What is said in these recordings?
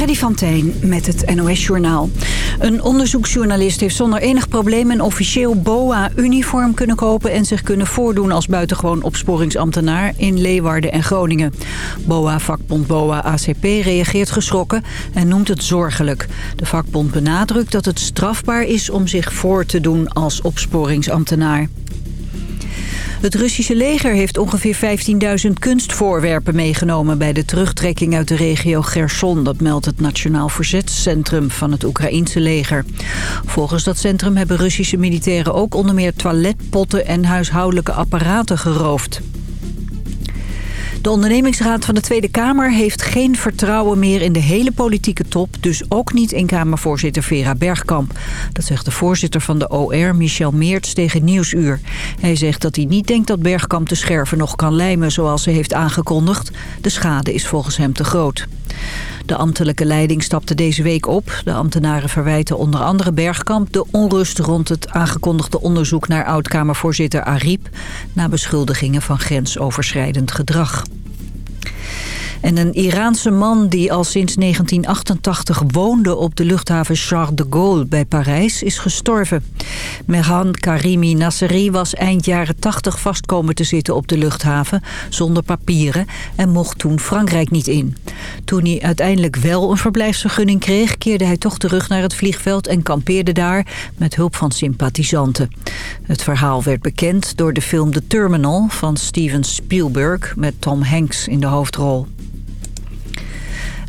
Freddy van Teen met het NOS-journaal. Een onderzoeksjournalist heeft zonder enig probleem een officieel BOA-uniform kunnen kopen... en zich kunnen voordoen als buitengewoon opsporingsambtenaar in Leeuwarden en Groningen. BOA-vakbond BOA-ACP reageert geschrokken en noemt het zorgelijk. De vakbond benadrukt dat het strafbaar is om zich voor te doen als opsporingsambtenaar. Het Russische leger heeft ongeveer 15.000 kunstvoorwerpen meegenomen... bij de terugtrekking uit de regio Gerson. Dat meldt het Nationaal Verzetscentrum van het Oekraïense leger. Volgens dat centrum hebben Russische militairen ook onder meer toiletpotten... en huishoudelijke apparaten geroofd. De ondernemingsraad van de Tweede Kamer heeft geen vertrouwen meer in de hele politieke top. Dus ook niet in Kamervoorzitter Vera Bergkamp. Dat zegt de voorzitter van de OR, Michel Meerts, tegen Nieuwsuur. Hij zegt dat hij niet denkt dat Bergkamp de scherven nog kan lijmen zoals ze heeft aangekondigd. De schade is volgens hem te groot. De ambtelijke leiding stapte deze week op. De ambtenaren verwijten onder andere Bergkamp de onrust rond het aangekondigde onderzoek naar oud-Kamervoorzitter Ariep... na beschuldigingen van grensoverschrijdend gedrag. En een Iraanse man die al sinds 1988 woonde op de luchthaven Charles de Gaulle bij Parijs is gestorven. Mehran Karimi Nasseri was eind jaren 80 vastkomen te zitten op de luchthaven zonder papieren en mocht toen Frankrijk niet in. Toen hij uiteindelijk wel een verblijfsvergunning kreeg keerde hij toch terug naar het vliegveld en kampeerde daar met hulp van sympathisanten. Het verhaal werd bekend door de film The Terminal van Steven Spielberg met Tom Hanks in de hoofdrol.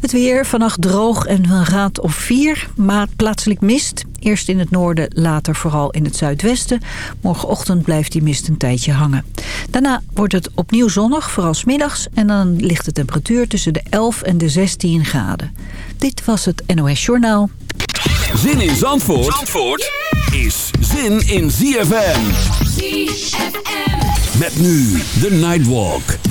Het weer, vannacht droog en een graad of 4, maar plaatselijk mist. Eerst in het noorden, later vooral in het zuidwesten. Morgenochtend blijft die mist een tijdje hangen. Daarna wordt het opnieuw zonnig, vooral smiddags. En dan ligt de temperatuur tussen de 11 en de 16 graden. Dit was het NOS Journaal. Zin in Zandvoort, Zandvoort is zin in ZFM. ZFM. Met nu de Nightwalk.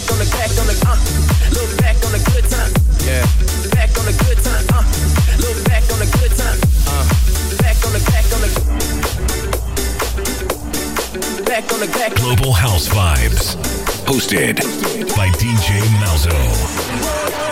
back on the back on the uh, back on the good time. Yeah. Back on the good time. Uh, back on the good time. Uh, back on the back on the. Back on the back. Global House Vibes, hosted by DJ Malzo.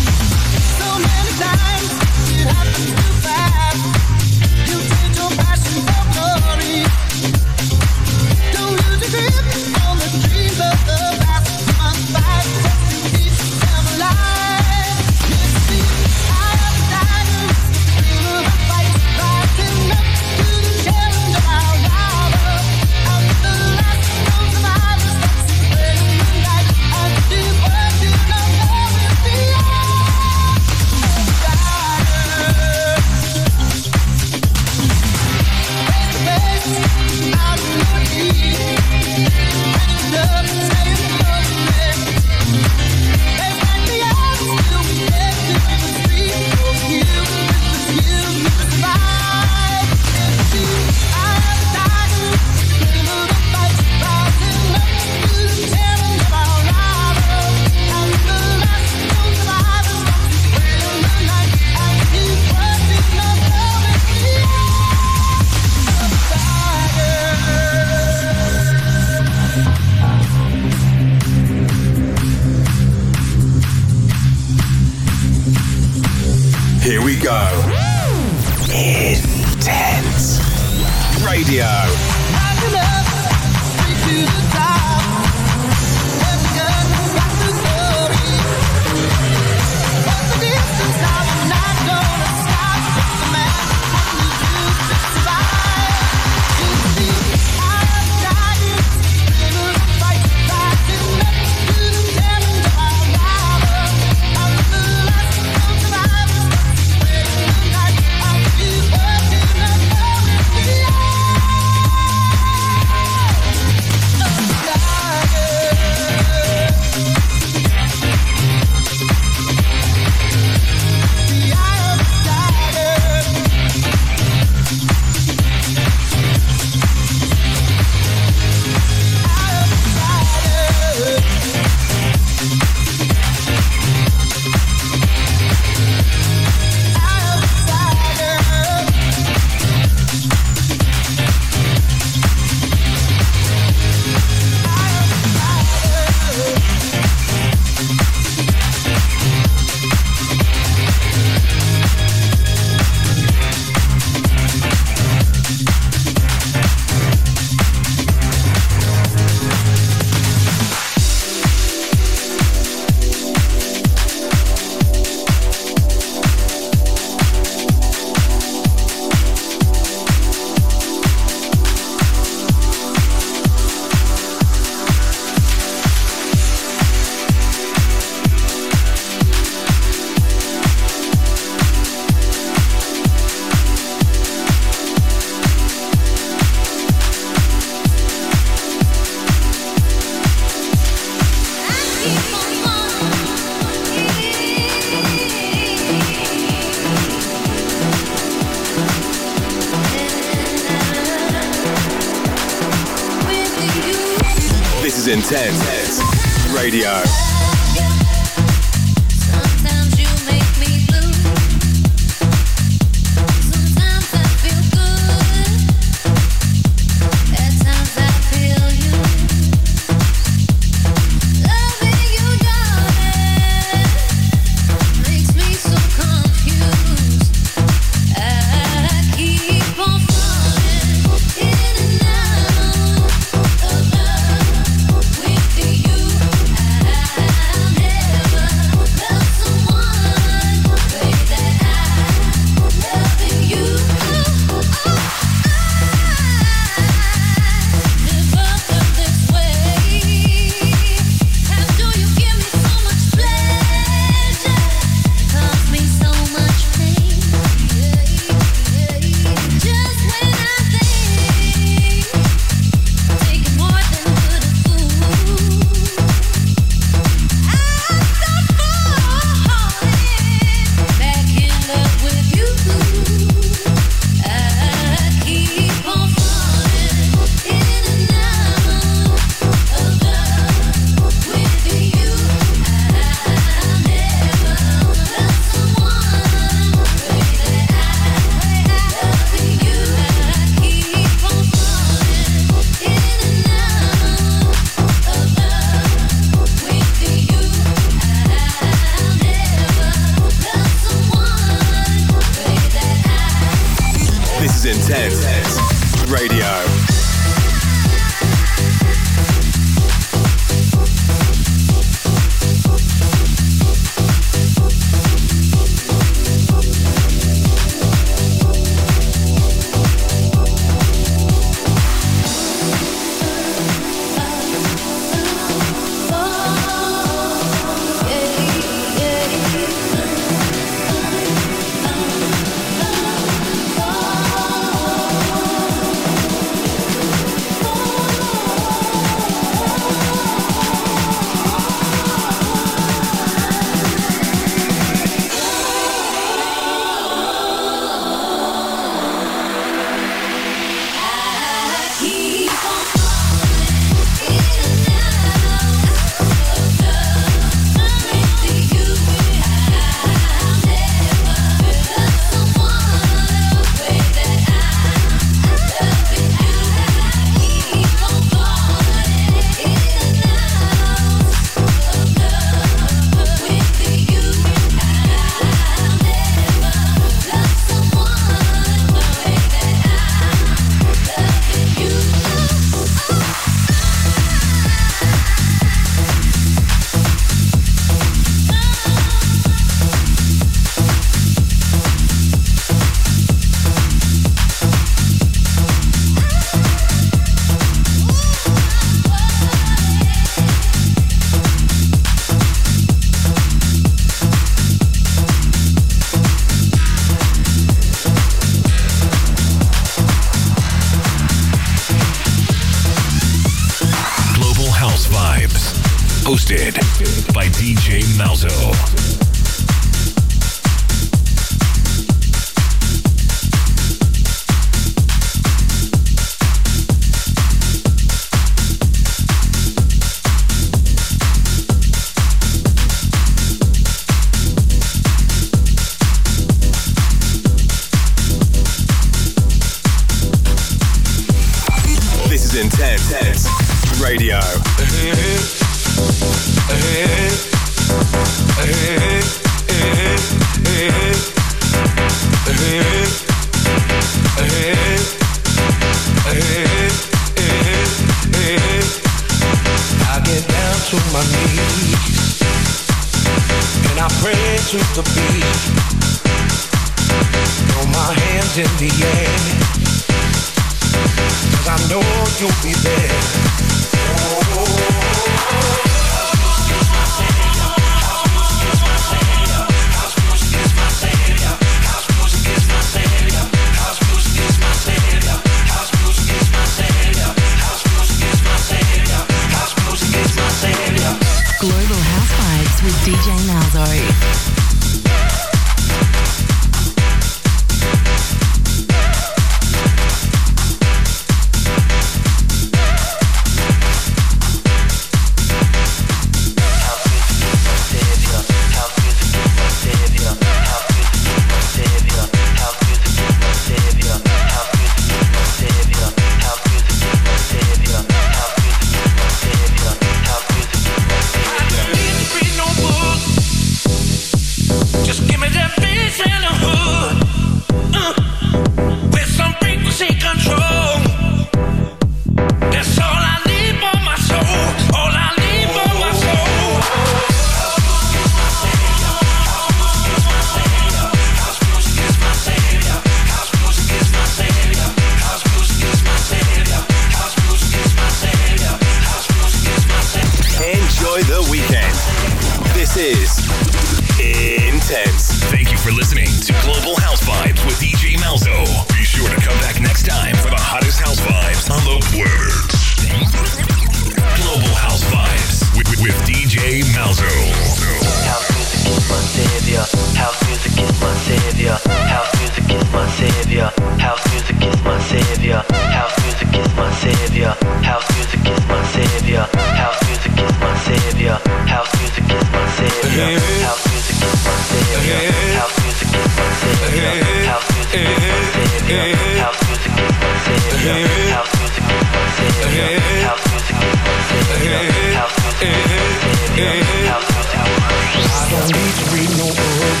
Need to read no book.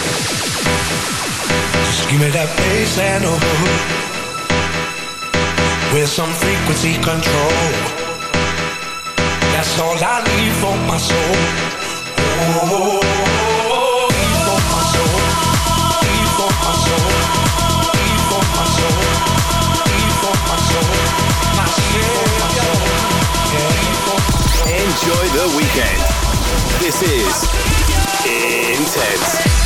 Just give me that bass and a hook. With some frequency control. That's all I need for my soul. Oh. Enjoy the weekend. This is Intense.